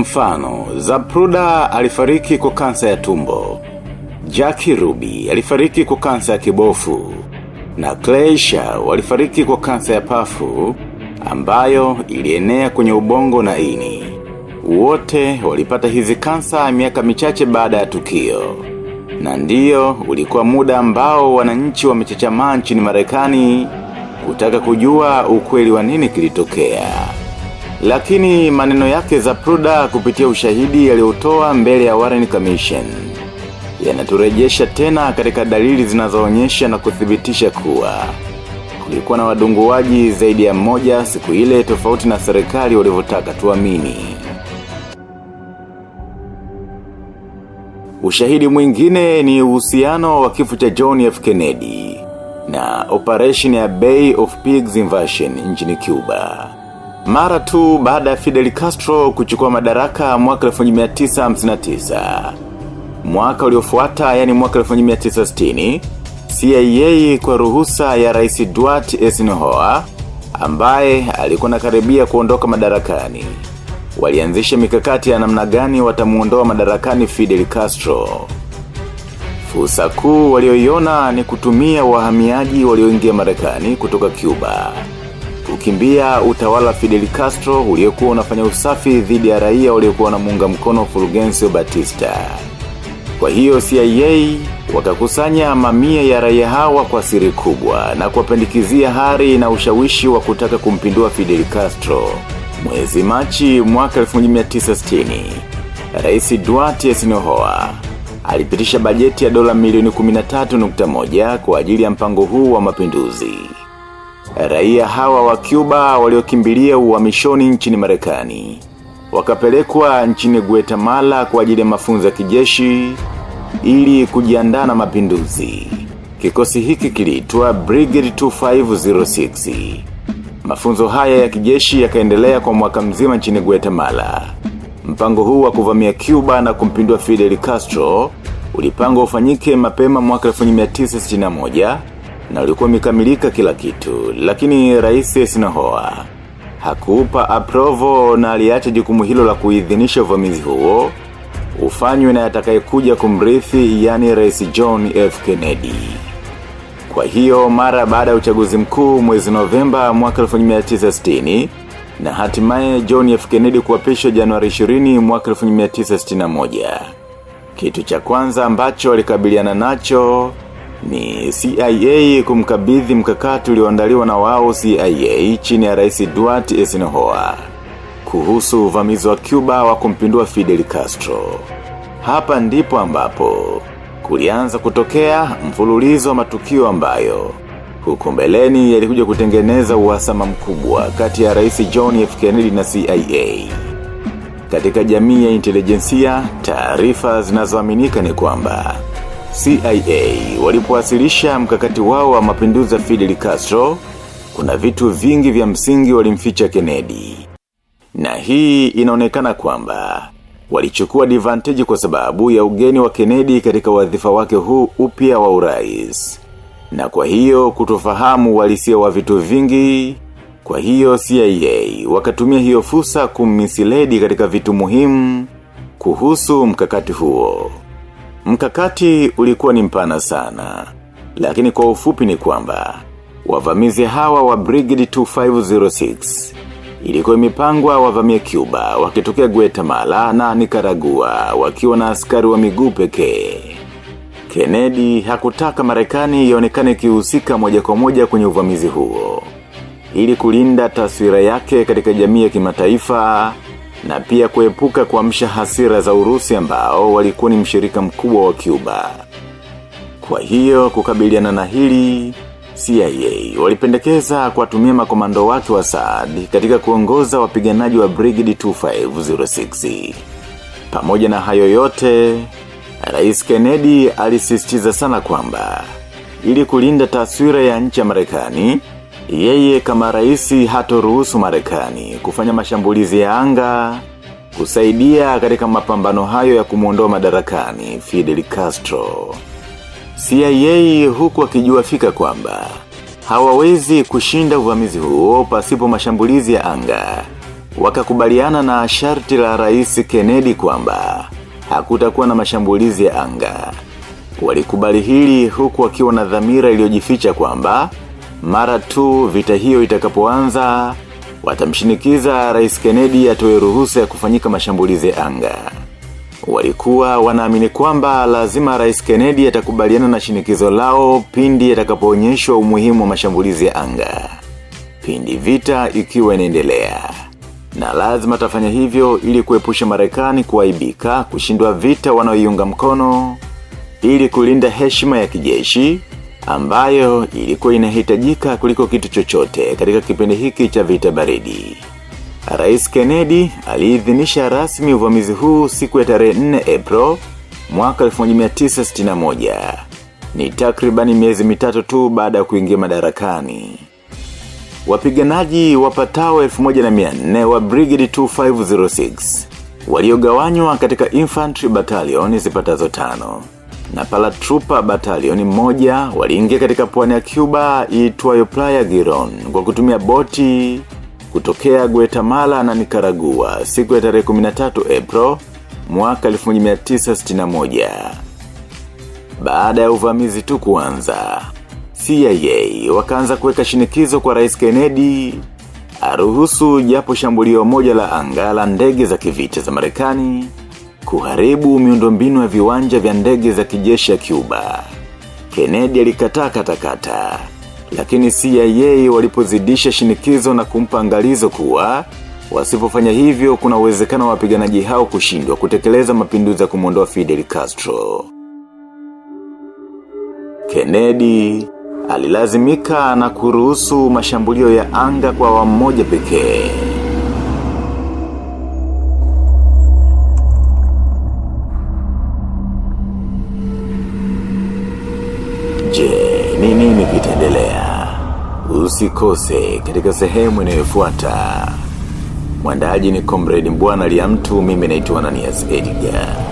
Mfano, Zapruda alifariki kwa kansa ya tumbo. Jackie Ruby alifariki kwa kansa ya kibofu. Na Kleisha walifariki kwa kansa ya pafu ambayo ilienea kwenye ubongo na ini. Wote walipata hizi kansa miaka michache baada ya tukio. Na ndiyo ulikuwa muda ambao wananchi wamechachamaa nchini Marekani kutaka kujua ukweli wa nini kilitokea. Lakini maneno yake za Pruda kupitia ushahidi yaliyotoa mbele ya Warren Commission. Yanaturejesha tena katika dalili zinazoonyesha na kuthibitisha kuwa. Kulikuwa na wadunguaji zaidi ya mmoja siku ile tofauti na serikali walivyotaka tuamini. Ushahidi mwingine ni uhusiano wa kifo cha John F. Kennedy na operation ya Bay of Pigs invasion nchini Cuba. Mara tu baada ya Fidel Castro kuchukua madaraka mwaka 1959. Mwaka uliofuata yani mwaka 1960, CIA kwa ruhusa ya Rais Dwight Eisenhower ambaye alikuwa nakaribia kuondoka madarakani. Walianzisha mikakati ya namna gani watamuondoa madarakani Fidel Castro. Fursa kuu walioiona ni kutumia wahamiaji walioingia Marekani kutoka Cuba. Kukimbia utawala Fidel Castro uliokuwa unafanya usafi dhidi ya raia waliokuwa na wanamuunga mkono Fulgencio Batista. Kwa hiyo CIA wakakusanya mamia ya raia hawa kwa siri kubwa na kuwapendikizia hari na ushawishi wa kutaka kumpindua Fidel Castro. Mwezi Machi mwaka 1960, Rais Duarte Sinohoa alipitisha bajeti ya dola milioni 13.1 kwa ajili ya mpango huu wa mapinduzi. Raia hawa wa Cuba waliokimbilia uhamishoni nchini Marekani wakapelekwa nchini Guatemala kwa ajili ya mafunzo ya kijeshi ili kujiandaa na mapinduzi. Kikosi hiki kiliitwa Brigade 2506. Mafunzo haya ya kijeshi yakaendelea kwa mwaka mzima nchini Guatemala. Mpango huu wa kuvamia Cuba na kumpindua Fidel Castro ulipangwa ufanyike mapema mwaka 1961 na ulikuwa umekamilika kila kitu, lakini Rais Sinahoa hakupa aprovo na aliacha jukumu hilo la kuidhinisha uvamizi huo ufanywe na atakayekuja kumrithi yani Rais John F Kennedy. Kwa hiyo mara baada ya uchaguzi mkuu mwezi Novemba mwaka 1960 na hatimaye John F Kennedy kuapishwa Januari 20 mwaka 1961. Kitu cha kwanza ambacho alikabiliana nacho ni CIA kumkabidhi mkakati ulioandaliwa na wao CIA chini ya Rais Dwight Eisenhower kuhusu uvamizi wa Cuba wa kumpindua Fidel Castro. Hapa ndipo ambapo kulianza kutokea mfululizo wa matukio ambayo huko mbeleni yalikuja kutengeneza uhasama mkubwa kati ya Rais John F Kennedy na CIA. Katika jamii ya intelijensia, taarifa zinazoaminika ni kwamba CIA walipowasilisha mkakati wao wa mapinduzi ya Fidel Castro, kuna vitu vingi vya msingi walimficha Kennedy. Na hii inaonekana kwamba walichukua advantage kwa sababu ya ugeni wa Kennedy katika wadhifa wake huu upya wa urais. Na kwa hiyo kutofahamu walisia wa vitu vingi, kwa hiyo CIA wakatumia hiyo fursa kummisiledi katika vitu muhimu kuhusu mkakati huo. Mkakati ulikuwa ni mpana sana, lakini kwa ufupi ni kwamba, wavamizi hawa wa Brigade 2506, ilikuwa imepangwa wavamie Cuba, wakitokea Guatemala na Nicaragua, wakiwa na askari wa miguu pekee. Kennedy hakutaka marekani ionekane ikihusika moja kwa moja kwenye uvamizi huo. Ili kulinda taswira yake katika jamii ya kimataifa na pia kuepuka kuamsha hasira za urusi ambao walikuwa ni mshirika mkubwa wa Cuba. Kwa hiyo kukabiliana na hili, CIA walipendekeza kuwatumia makomando wake wa Saad katika kuongoza wapiganaji wa Brigade 2506. Pamoja na hayo yote, Rais Kennedy alisisitiza sana kwamba ili kulinda taswira ya nchi ya Marekani, yeye kama rais hatoruhusu Marekani kufanya mashambulizi ya anga kusaidia katika mapambano hayo ya kumwondoa madarakani Fidel Castro. CIA huku akijua fika kwamba hawawezi kushinda uvamizi huo pasipo mashambulizi ya anga. wakakubaliana na sharti la rais Kennedy kwamba hakutakuwa na mashambulizi ya anga. Walikubali hili huku wakiwa na dhamira iliyojificha kwamba mara tu vita hiyo itakapoanza watamshinikiza rais Kennedy atoe ruhusa ya kufanyika mashambulizi anga. Walikuwa wanaamini kwamba lazima rais Kennedy atakubaliana na shinikizo lao pindi atakapoonyeshwa umuhimu wa mashambulizi ya anga. Pindi vita ikiwa inaendelea. Na lazima atafanya hivyo ili kuepusha Marekani kuaibika kushindwa vita wanaoiunga mkono ili kulinda heshima ya kijeshi ambayo ilikuwa inahitajika kuliko kitu chochote katika kipindi hiki cha vita baridi. Rais Kennedy aliidhinisha rasmi uvamizi huu siku ya tarehe 4 April mwaka 1961. Ni takribani miezi mitatu tu baada ya kuingia madarakani. Wapiganaji wapatao 1400 wa Brigade 2506 waliogawanywa katika infantry battalion zipatazo tano na paratrooper batalioni moja waliingia katika pwani ya Cuba iitwayo Playa Giron kwa kutumia boti kutokea Guatemala na Nicaragua siku ya tarehe 13 April mwaka 1961. Baada ya uvamizi tu kuanza, CIA wakaanza kuweka shinikizo kwa Rais Kennedy aruhusu japo shambulio moja la anga la ndege za kivita za Marekani kuharibu miundombinu ya viwanja vya ndege za kijeshi ya Cuba. Kennedy alikataa katakata, lakini CIA walipozidisha shinikizo na kumpa angalizo kuwa wasipofanya hivyo kuna uwezekano wa wapiganaji hao kushindwa kutekeleza mapinduzi ya kumwondoa Fidel Castro. Kennedy alilazimika na kuruhusu mashambulio ya anga kwa awamu moja pekee. Nini kitaendelea? Usikose katika sehemu inayofuata. Mwandaji ni Comrade Mbwana Liamtu, mimi naitwa Ananias Edgar.